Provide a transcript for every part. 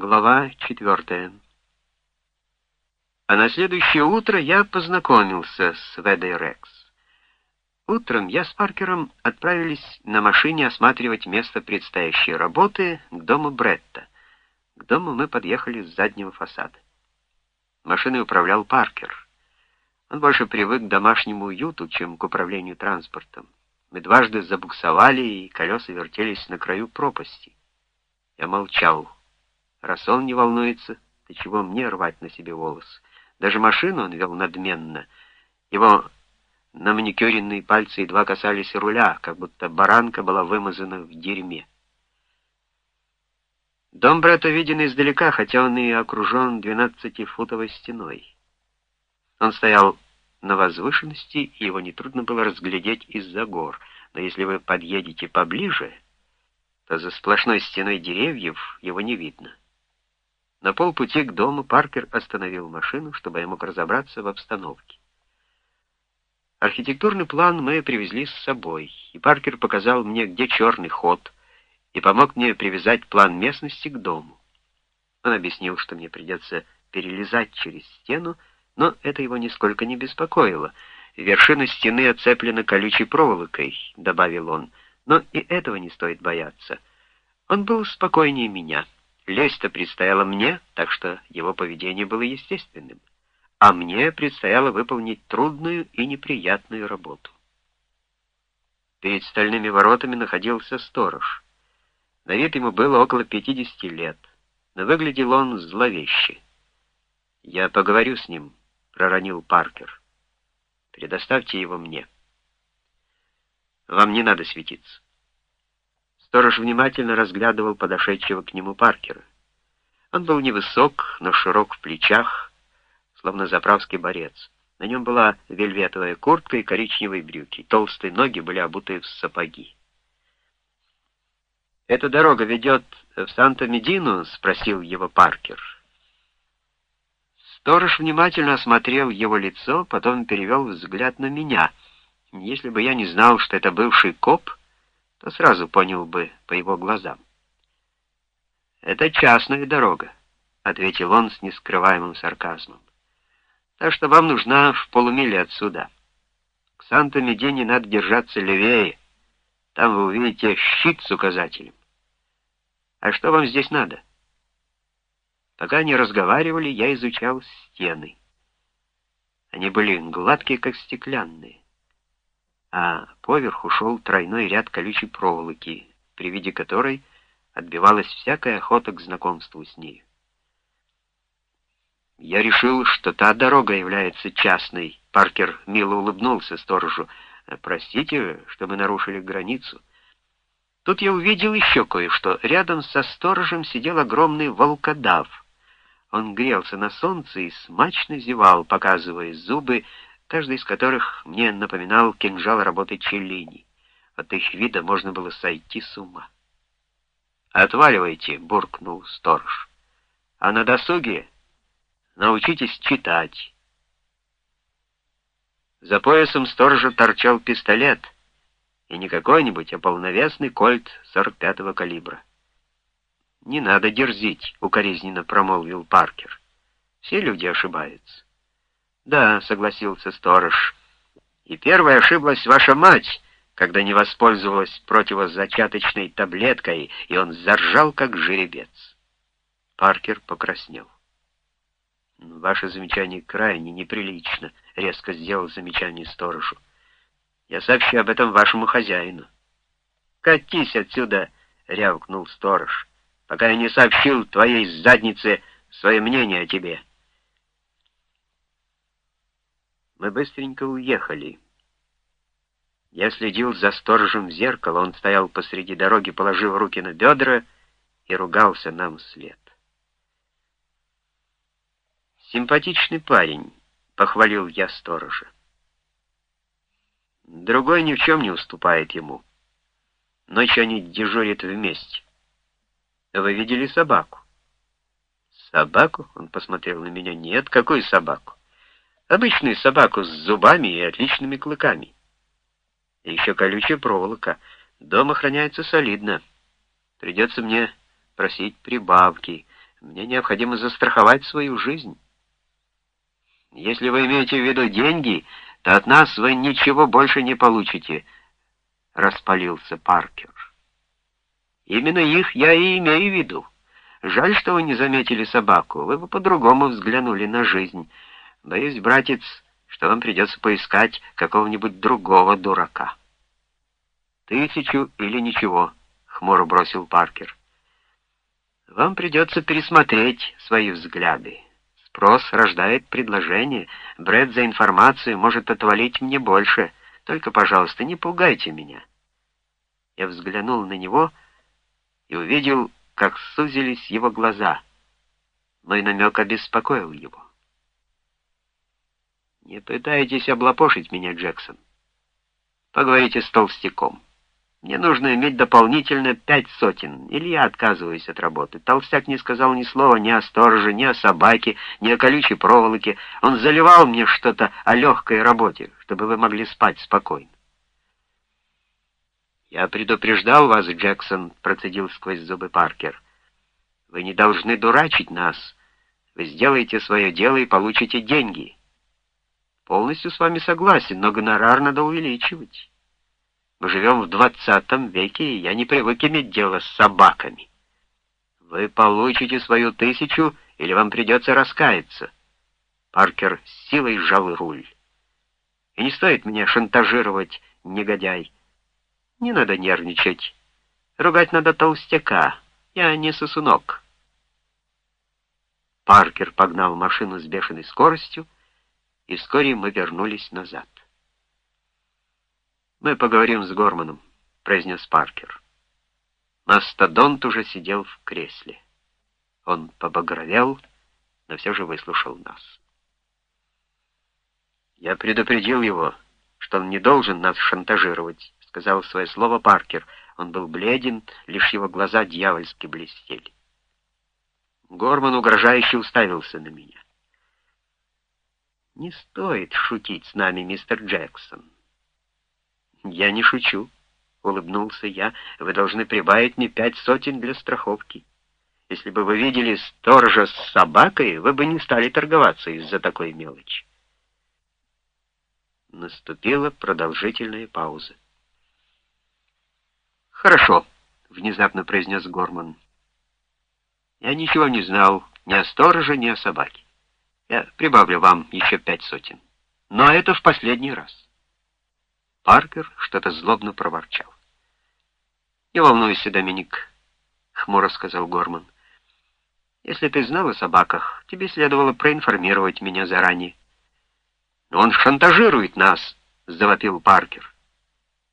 Глава четвертая. А на следующее утро я познакомился с Ведой Рекс. Утром я с Паркером отправились на машине осматривать место предстоящей работы к дому Бретта. К дому мы подъехали с заднего фасада. Машиной управлял Паркер. Он больше привык к домашнему уюту, чем к управлению транспортом. Мы дважды забуксовали, и колеса вертелись на краю пропасти. Я молчал. Раз он не волнуется, то чего мне рвать на себе волос? Даже машину он вел надменно. Его на маникюренные пальцы едва касались руля, как будто баранка была вымазана в дерьме. Дом брата виден издалека, хотя он и окружен двенадцатифутовой стеной. Он стоял на возвышенности, и его нетрудно было разглядеть из-за гор, но если вы подъедете поближе, то за сплошной стеной деревьев его не видно. На полпути к дому Паркер остановил машину, чтобы я мог разобраться в обстановке. Архитектурный план мы привезли с собой, и Паркер показал мне, где черный ход, и помог мне привязать план местности к дому. Он объяснил, что мне придется перелезать через стену, но это его нисколько не беспокоило. «Вершина стены оцеплена колючей проволокой», — добавил он, — «но и этого не стоит бояться». Он был спокойнее меня. Лезть-то предстояло мне, так что его поведение было естественным. А мне предстояло выполнить трудную и неприятную работу. Перед стальными воротами находился сторож. На вид ему было около 50 лет, но выглядел он зловеще. «Я поговорю с ним», — проронил Паркер. «Предоставьте его мне». «Вам не надо светиться». Сторож внимательно разглядывал подошедшего к нему Паркера. Он был невысок, но широк в плечах, словно заправский борец. На нем была вельветовая куртка и коричневые брюки. Толстые ноги были обуты в сапоги. «Эта дорога ведет в Санта-Медину?» — спросил его Паркер. Сторож внимательно осмотрел его лицо, потом перевел взгляд на меня. Если бы я не знал, что это бывший коп, то сразу понял бы по его глазам. «Это частная дорога», — ответил он с нескрываемым сарказмом. «Так что вам нужна в полумиле отсюда. К Санто-Медине надо держаться левее. Там вы увидите щит с указателем. А что вам здесь надо?» Пока они разговаривали, я изучал стены. Они были гладкие, как стеклянные а поверху шел тройной ряд колючей проволоки, при виде которой отбивалась всякая охота к знакомству с ней. Я решил, что та дорога является частной. Паркер мило улыбнулся сторожу. «Простите, что мы нарушили границу». Тут я увидел еще кое-что. Рядом со сторожем сидел огромный волкодав. Он грелся на солнце и смачно зевал, показывая зубы, каждый из которых мне напоминал кинжал работы Челлини. От их вида можно было сойти с ума. «Отваливайте!» — буркнул сторож. «А на досуге научитесь читать». За поясом сторожа торчал пистолет, и не какой-нибудь, а полновесный кольт 45-го калибра. «Не надо дерзить», — укоризненно промолвил Паркер. «Все люди ошибаются». «Да», — согласился сторож. «И первой ошиблась ваша мать, когда не воспользовалась противозачаточной таблеткой, и он заржал, как жеребец». Паркер покраснел. «Ваше замечание крайне неприлично», — резко сделал замечание сторожу. «Я сообщу об этом вашему хозяину». «Катись отсюда!» — рявкнул сторож, «пока я не сообщил твоей заднице свое мнение о тебе». Мы быстренько уехали. Я следил за сторожем в зеркало, он стоял посреди дороги, положив руки на бедра, и ругался нам вслед. «Симпатичный парень», — похвалил я сторожа. Другой ни в чем не уступает ему. Ночью они дежурят вместе. Вы видели собаку? Собаку? Он посмотрел на меня. Нет, какую собаку? Обычную собаку с зубами и отличными клыками. И еще колючая проволока. Дом охраняется солидно. Придется мне просить прибавки. Мне необходимо застраховать свою жизнь. Если вы имеете в виду деньги, то от нас вы ничего больше не получите, — распалился Паркер. Именно их я и имею в виду. Жаль, что вы не заметили собаку. Вы бы по-другому взглянули на жизнь. Боюсь, братец, что вам придется поискать какого-нибудь другого дурака. Тысячу или ничего, — хмуро бросил Паркер. Вам придется пересмотреть свои взгляды. Спрос рождает предложение. Бред за информацию может отвалить мне больше. Только, пожалуйста, не пугайте меня. Я взглянул на него и увидел, как сузились его глаза. Мой намек обеспокоил его. «Не пытайтесь облапошить меня, Джексон. Поговорите с толстяком». Мне нужно иметь дополнительно пять сотен, или я отказываюсь от работы. Толстяк не сказал ни слова ни о стороже, ни о собаке, ни о колючей проволоке. Он заливал мне что-то о легкой работе, чтобы вы могли спать спокойно. «Я предупреждал вас, Джексон», — процедил сквозь зубы Паркер. «Вы не должны дурачить нас. Вы сделаете свое дело и получите деньги». «Полностью с вами согласен, но гонорар надо увеличивать». Мы живем в двадцатом веке, и я не привык иметь дело с собаками. Вы получите свою тысячу, или вам придется раскаяться. Паркер с силой сжал руль. И не стоит меня шантажировать, негодяй. Не надо нервничать. Ругать надо толстяка. Я не сосунок. Паркер погнал машину с бешеной скоростью, и вскоре мы вернулись назад. «Мы поговорим с Горманом», — произнес Паркер. Мастодонт уже сидел в кресле. Он побагровел, но все же выслушал нас. «Я предупредил его, что он не должен нас шантажировать», — сказал свое слово Паркер. Он был бледен, лишь его глаза дьявольски блестели. Горман угрожающе уставился на меня. «Не стоит шутить с нами, мистер Джексон». «Я не шучу», — улыбнулся я. «Вы должны прибавить мне пять сотен для страховки. Если бы вы видели сторожа с собакой, вы бы не стали торговаться из-за такой мелочи». Наступила продолжительная пауза. «Хорошо», — внезапно произнес Горман. «Я ничего не знал ни о стороже, ни о собаке. Я прибавлю вам еще пять сотен. Но это в последний раз». Паркер что-то злобно проворчал. «Не волнуйся, Доминик», — хмуро сказал Горман. «Если ты знал о собаках, тебе следовало проинформировать меня заранее». «Но он шантажирует нас», — завопил Паркер.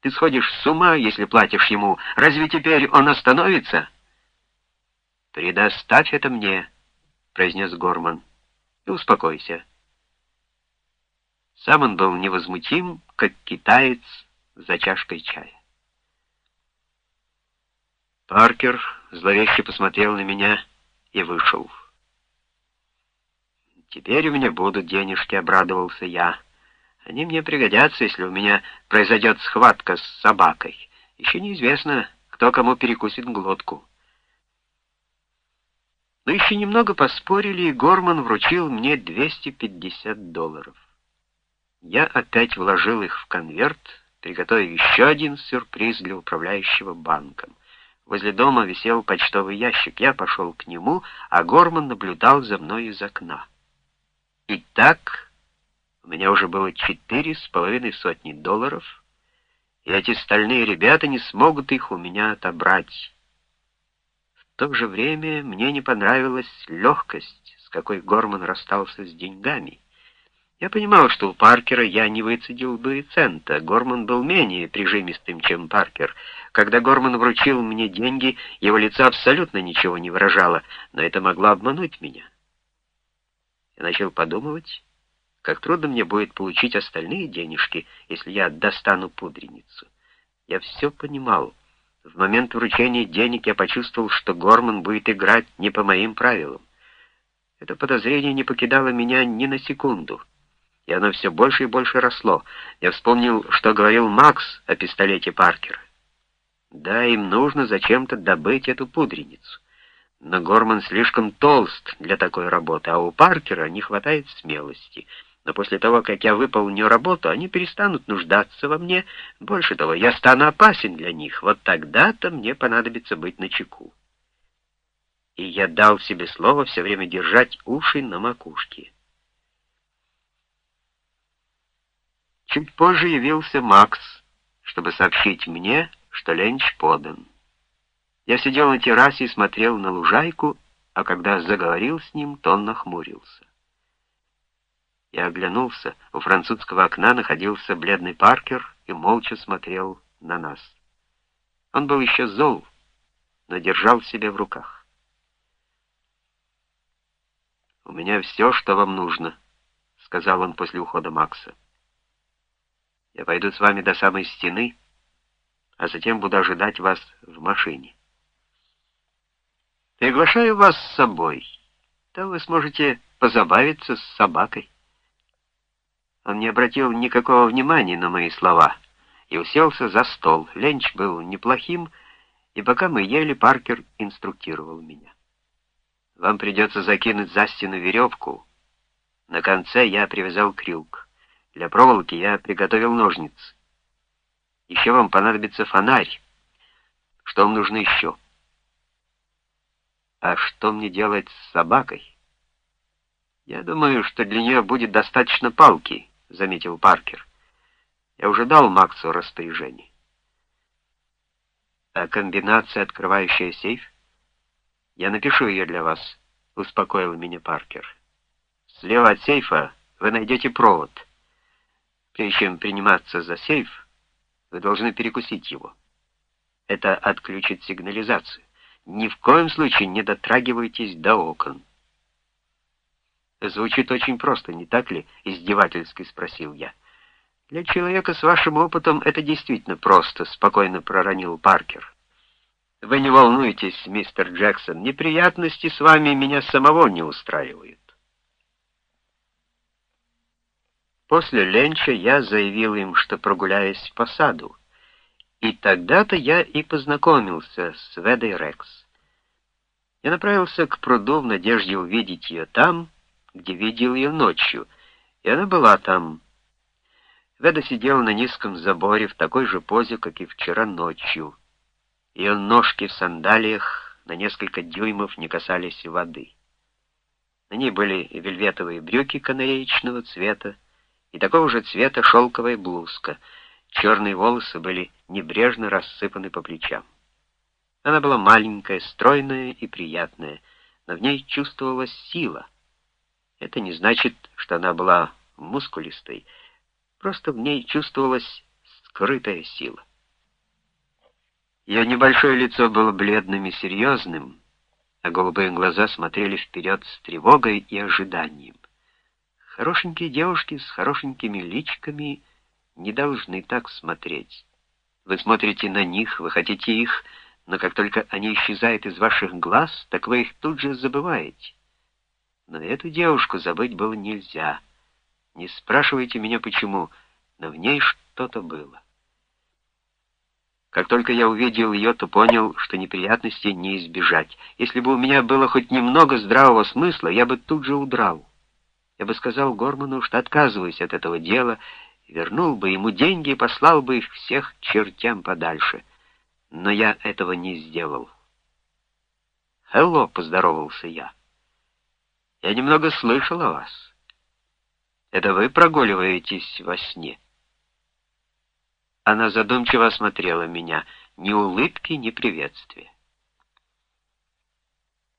«Ты сходишь с ума, если платишь ему. Разве теперь он остановится?» «Предоставь это мне», — произнес Горман, — «и успокойся». Сам он был невозмутим, как китаец за чашкой чая. Паркер зловеще посмотрел на меня и вышел. «Теперь у меня будут денежки», — обрадовался я. «Они мне пригодятся, если у меня произойдет схватка с собакой. Еще неизвестно, кто кому перекусит глотку». Но еще немного поспорили, и Горман вручил мне 250 долларов. Я опять вложил их в конверт, приготовив еще один сюрприз для управляющего банком. Возле дома висел почтовый ящик. Я пошел к нему, а Горман наблюдал за мной из окна. Итак, у меня уже было четыре с половиной сотни долларов, и эти стальные ребята не смогут их у меня отобрать. В то же время мне не понравилась легкость, с какой Горман расстался с деньгами. Я понимал, что у Паркера я не выцедил бы и цента. Горман был менее прижимистым, чем Паркер. Когда Горман вручил мне деньги, его лицо абсолютно ничего не выражало, но это могло обмануть меня. Я начал подумывать, как трудно мне будет получить остальные денежки, если я достану пудреницу. Я все понимал. В момент вручения денег я почувствовал, что Горман будет играть не по моим правилам. Это подозрение не покидало меня ни на секунду и оно все больше и больше росло. Я вспомнил, что говорил Макс о пистолете Паркера. Да, им нужно зачем-то добыть эту пудреницу. Но Горман слишком толст для такой работы, а у Паркера не хватает смелости. Но после того, как я выполню работу, они перестанут нуждаться во мне. Больше того, я стану опасен для них. Вот тогда-то мне понадобится быть начеку. И я дал себе слово все время держать уши на макушке. Чуть позже явился Макс, чтобы сообщить мне, что ленч подан. Я сидел на террасе и смотрел на лужайку, а когда заговорил с ним, то он нахмурился. Я оглянулся, у французского окна находился бледный Паркер и молча смотрел на нас. Он был еще зол, но держал себя в руках. «У меня все, что вам нужно», — сказал он после ухода Макса. «Я пойду с вами до самой стены, а затем буду ожидать вас в машине». Приглашаю вас с собой. Там вы сможете позабавиться с собакой. Он не обратил никакого внимания на мои слова и уселся за стол. Ленч был неплохим, и пока мы ели, Паркер инструктировал меня. Вам придется закинуть за стену веревку. На конце я привязал крюк. Для проволоки я приготовил ножницы. Еще вам понадобится фонарь. Что вам нужно еще? А что мне делать с собакой? Я думаю, что для нее будет достаточно палки, заметил Паркер. Я уже дал Максу распоряжение. А комбинация, открывающая сейф? Я напишу ее для вас, успокоил меня Паркер. Слева от сейфа вы найдете провод. Прежде чем приниматься за сейф, вы должны перекусить его. Это отключит сигнализацию. Ни в коем случае не дотрагивайтесь до окон. Звучит очень просто, не так ли? Издевательски спросил я. Для человека с вашим опытом это действительно просто, спокойно проронил Паркер. Вы не волнуйтесь, мистер Джексон, неприятности с вами меня самого не устраивают. После ленча я заявил им, что прогуляюсь по саду. И тогда-то я и познакомился с Ведой Рекс. Я направился к пруду в надежде увидеть ее там, где видел ее ночью, и она была там. Веда сидела на низком заборе в такой же позе, как и вчера ночью. Ее ножки в сандалиях на несколько дюймов не касались воды. На ней были вельветовые брюки канареечного цвета и такого же цвета шелковая блузка — Черные волосы были небрежно рассыпаны по плечам. Она была маленькая, стройная и приятная, но в ней чувствовалась сила. Это не значит, что она была мускулистой, просто в ней чувствовалась скрытая сила. Ее небольшое лицо было бледным и серьезным, а голубые глаза смотрели вперед с тревогой и ожиданием. Хорошенькие девушки с хорошенькими личками — не должны так смотреть. Вы смотрите на них, вы хотите их, но как только они исчезают из ваших глаз, так вы их тут же забываете. Но эту девушку забыть было нельзя. Не спрашивайте меня, почему, но в ней что-то было. Как только я увидел ее, то понял, что неприятностей не избежать. Если бы у меня было хоть немного здравого смысла, я бы тут же удрал. Я бы сказал Горману, что отказываюсь от этого дела, вернул бы ему деньги и послал бы их всех чертям подальше. Но я этого не сделал. «Хелло», — поздоровался я. «Я немного слышал о вас. Это вы прогуливаетесь во сне?» Она задумчиво осмотрела меня, ни улыбки, ни приветствия.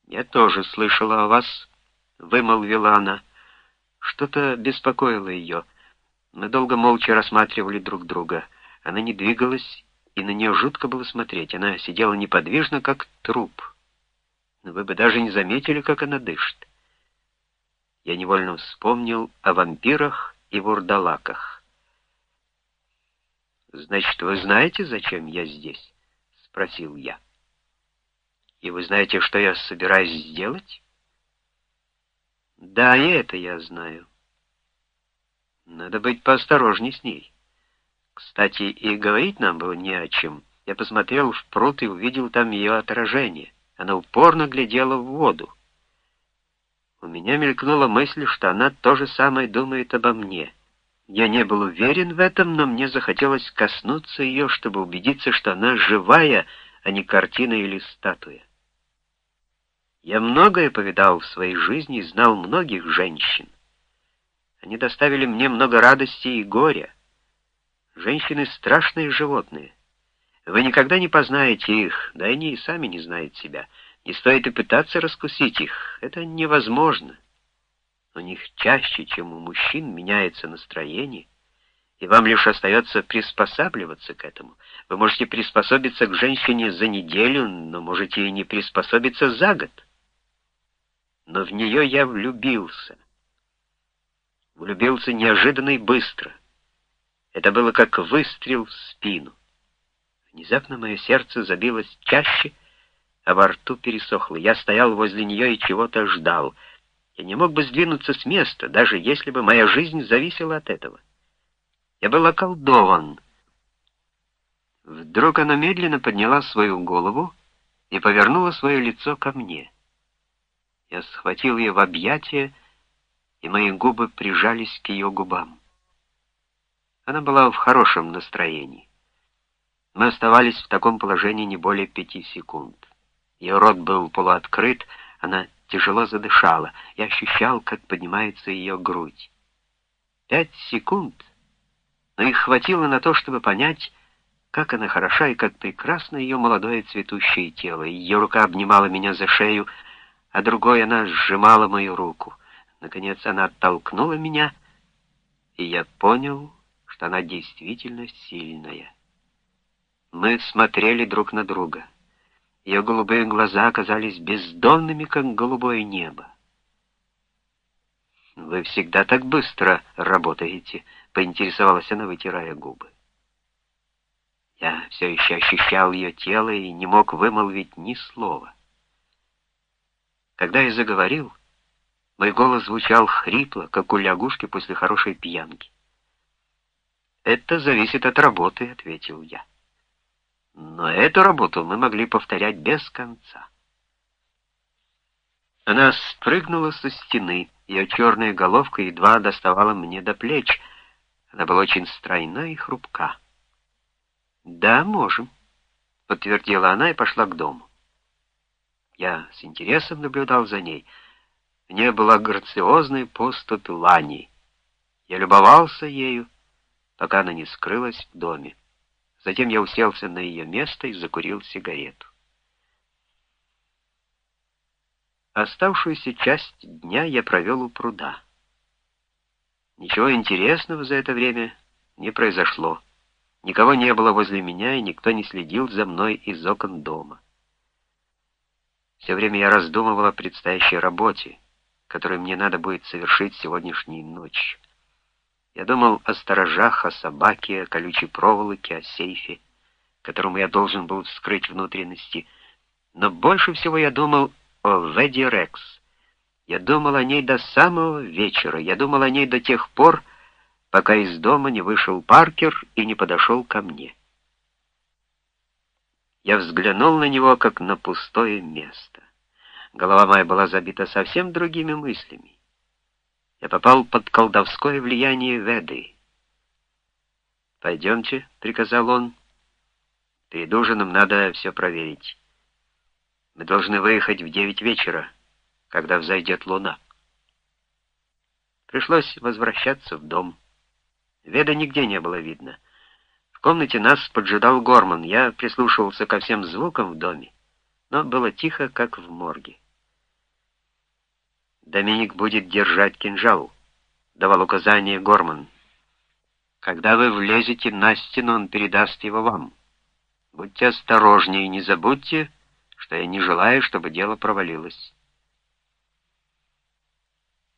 «Я тоже слышала о вас», — вымолвила она. Что-то беспокоило ее. Мы долго молча рассматривали друг друга. Она не двигалась, и на нее жутко было смотреть. Она сидела неподвижно, как труп. Вы бы даже не заметили, как она дышит. Я невольно вспомнил о вампирах и вурдалаках. «Значит, вы знаете, зачем я здесь?» — спросил я. «И вы знаете, что я собираюсь сделать?» «Да, и это я знаю». Надо быть поосторожней с ней. Кстати, и говорить нам было не о чем. Я посмотрел в пруд и увидел там ее отражение. Она упорно глядела в воду. У меня мелькнула мысль, что она то же самое думает обо мне. Я не был уверен в этом, но мне захотелось коснуться ее, чтобы убедиться, что она живая, а не картина или статуя. Я многое повидал в своей жизни и знал многих женщин. Они доставили мне много радости и горя. Женщины — страшные животные. Вы никогда не познаете их, да они и сами не знают себя — не стоит и пытаться раскусить их. Это невозможно. У них чаще, чем у мужчин, меняется настроение, и вам лишь остается приспосабливаться к этому. Вы можете приспособиться к женщине за неделю, но можете и не приспособиться за год. Но в нее я влюбился. Влюбился неожиданно и быстро. Это было как выстрел в спину. Внезапно мое сердце забилось чаще, а во рту пересохло. Я стоял возле нее и чего-то ждал. Я не мог бы сдвинуться с места, даже если бы моя жизнь зависела от этого. Я был околдован. Вдруг она медленно подняла свою голову и повернула свое лицо ко мне. Я схватил ее в объятия, и мои губы прижались к ее губам. Она была в хорошем настроении. Мы оставались в таком положении не более пяти секунд. Ее рот был полуоткрыт, она тяжело задышала. Я ощущал, как поднимается ее грудь. Пять секунд, но их хватило на то, чтобы понять, как она хороша и как прекрасно ее молодое цветущее тело. Ее рука обнимала меня за шею, а другой она сжимала мою руку. Наконец она оттолкнула меня, и я понял, что она действительно сильная. Мы смотрели друг на друга. Ее голубые глаза оказались бездонными, как голубое небо. «Вы всегда так быстро работаете», — поинтересовалась она, вытирая губы. Я все еще ощущал ее тело и не мог вымолвить ни слова. Когда я заговорил, мой голос звучал хрипло, как у лягушки после хорошей пьянки. «Это зависит от работы», — ответил я. Но эту работу мы могли повторять без конца. Она спрыгнула со стены, ее черная головка едва доставала мне до плеч. Она была очень стройна и хрупка. «Да, можем», — подтвердила она и пошла к дому. Я с интересом наблюдал за ней. В ней была грациозная поступь Лани. Я любовался ею, пока она не скрылась в доме. Затем я уселся на ее место и закурил сигарету. Оставшуюся часть дня я провел у пруда. Ничего интересного за это время не произошло. Никого не было возле меня, и никто не следил за мной из окон дома. Все время я раздумывал о предстоящей работе, которую мне надо будет совершить сегодняшней ночью. Я думал о сторожах, о собаке, о колючей проволоке, о сейфе, которому я должен был вскрыть внутренности. Но больше всего я думал о Веди Рекс. Я думал о ней до самого вечера. Я думал о ней до тех пор, пока из дома не вышел Паркер и не подошел ко мне. Я взглянул на него, как на пустое место. Голова моя была забита совсем другими мыслями. Я попал под колдовское влияние Веды. «Пойдемте», — приказал он. «Перед ужином надо все проверить. Мы должны выехать в девять вечера, когда взойдет луна». Пришлось возвращаться в дом. Веда нигде не было видно. В комнате нас поджидал Горман. Я прислушивался ко всем звукам в доме, но было тихо, как в морге. Доминик будет держать кинжал, давал указание Горман. Когда вы влезете на стену, он передаст его вам. Будьте осторожнее и не забудьте, что я не желаю, чтобы дело провалилось.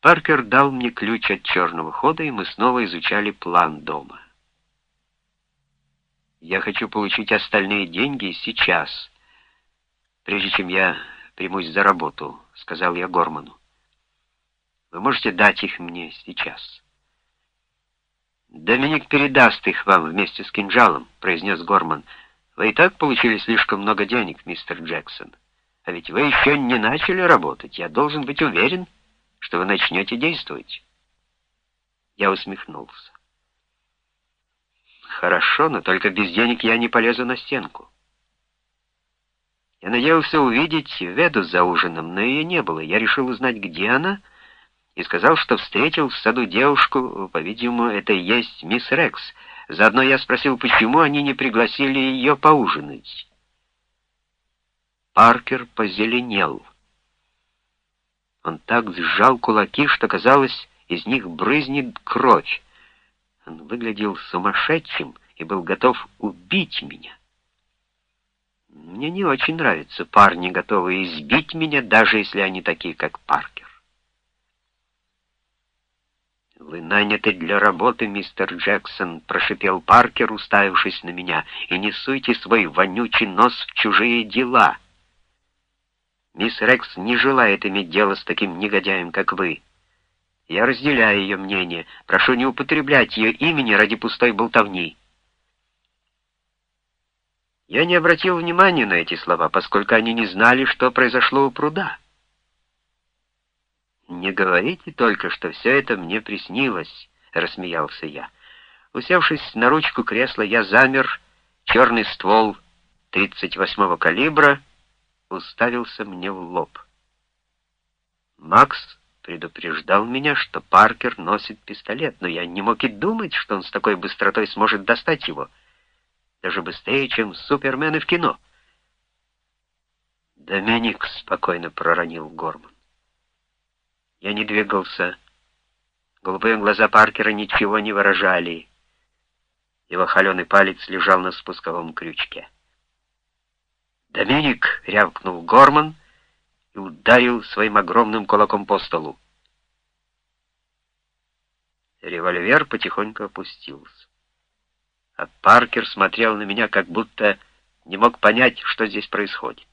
Паркер дал мне ключ от черного хода, и мы снова изучали план дома. Я хочу получить остальные деньги сейчас, прежде чем я примусь за работу, — сказал я Горману. Вы можете дать их мне сейчас. «Доминик передаст их вам вместе с кинжалом», — произнес Горман. «Вы и так получили слишком много денег, мистер Джексон. А ведь вы еще не начали работать. Я должен быть уверен, что вы начнете действовать. Я усмехнулся. Хорошо, но только без денег я не полезу на стенку. Я надеялся увидеть Веду за ужином, но ее не было. Я решил узнать, где она, и сказал, что встретил в саду девушку, по-видимому, это и есть мисс Рекс. Заодно я спросил, почему они не пригласили ее поужинать. Паркер позеленел. Он так сжал кулаки, что, казалось, из них брызнет кровь. Он выглядел сумасшедшим и был готов убить меня. Мне не очень нравятся парни, готовые избить меня, даже если они такие, как Паркер. «Вы наняты для работы, мистер Джексон», — прошипел Паркер, уставившись на меня, «и не суйте свой вонючий нос в чужие дела. Мисс Рекс не желает иметь дело с таким негодяем, как вы. Я разделяю ее мнение. Прошу не употреблять ее имени ради пустой болтовни». Я не обратил внимания на эти слова, поскольку они не знали, что произошло у пруда. «Не говорите только, что все это мне приснилось», — рассмеялся я. Усевшись на ручку кресла, я замер, черный ствол 38-го калибра уставился мне в лоб. Макс предупреждал меня, что Паркер носит пистолет, но я не мог и думать, что он с такой быстротой сможет достать его — даже быстрее, чем супермены в кино. «Доминик», — спокойно проронил Горман. Я не двигался. Голубые глаза Паркера ничего не выражали. Его холеный палец лежал на спусковом крючке. «Доминик!» — рявкнул Горман и ударил своим огромным кулаком по столу. Револьвер потихоньку опустился а Паркер смотрел на меня, как будто не мог понять, что здесь происходит.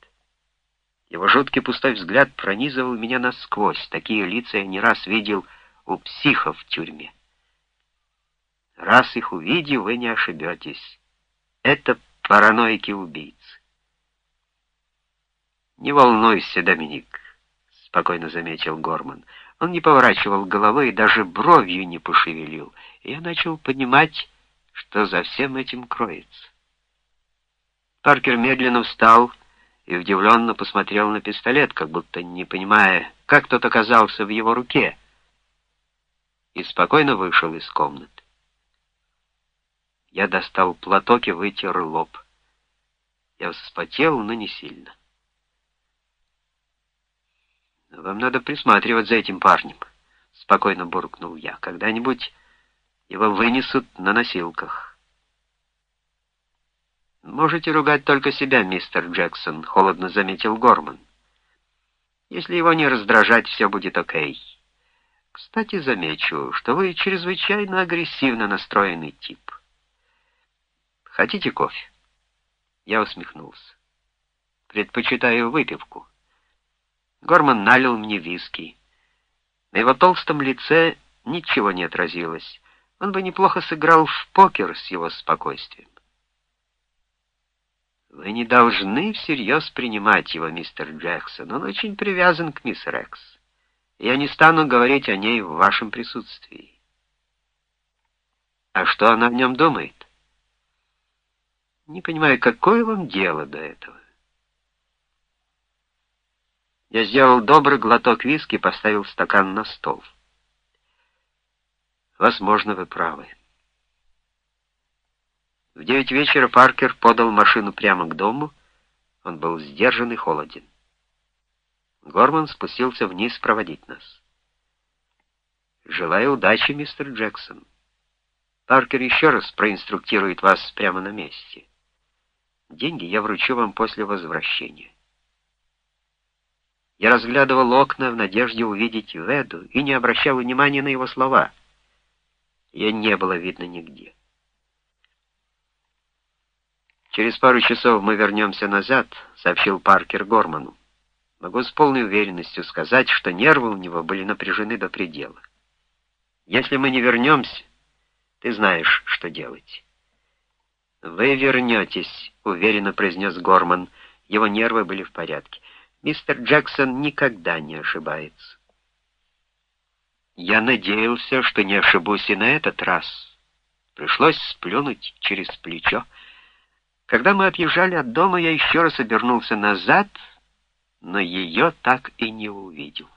Его жуткий пустой взгляд пронизывал меня насквозь. Такие лица я не раз видел у психов в тюрьме. Раз их увидев, вы не ошибетесь. Это параноики-убийцы. «Не волнуйся, Доминик», — спокойно заметил Горман. Он не поворачивал головы и даже бровью не пошевелил. И я начал понимать, что за всем этим кроется. Паркер медленно встал и удивленно посмотрел на пистолет, как будто не понимая, как тот оказался в его руке, и спокойно вышел из комнаты. Я достал платок и вытер лоб. Я вспотел, но не сильно. «Вам надо присматривать за этим парнем», — спокойно буркнул я. «Когда-нибудь его вынесут на носилках. «Можете ругать только себя, мистер Джексон», — холодно заметил Горман. «Если его не раздражать, все будет окей. Кстати, замечу, что вы чрезвычайно агрессивно настроенный тип. Хотите кофе?» Я усмехнулся. «Предпочитаю выпивку». Горман налил мне виски. На его толстом лице ничего не отразилось. Он бы неплохо сыграл в покер с его спокойствием. Вы не должны всерьез принимать его, мистер Джексон. Он очень привязан к мисс Рекс. Я не стану говорить о ней в вашем присутствии. А что она о нем думает? Не понимаю, какое вам дело до этого? Я сделал добрый глоток виски и поставил стакан на стол. Возможно, вы правы. В девять вечера Паркер подал машину прямо к дому. Он был сдержан и холоден. Горман спустился вниз проводить нас. «Желаю удачи, мистер Джексон. Паркер еще раз проинструктирует вас прямо на месте. Деньги я вручу вам после возвращения». Я разглядывал окна в надежде увидеть Веду и не обращал внимания на его слова — ее не было видно нигде. «Через пару часов мы вернемся назад», — сообщил Паркер Горману. «Могу с полной уверенностью сказать, что нервы у него были напряжены до предела. Если мы не вернемся, ты знаешь, что делать». «Вы вернетесь», — уверенно произнес Горман. Его нервы были в порядке. Мистер Джексон никогда не ошибается. Я надеялся, что не ошибусь и на этот раз. Пришлось сплюнуть через плечо. Когда мы отъезжали от дома, я еще раз обернулся назад, но ее так и не увидел.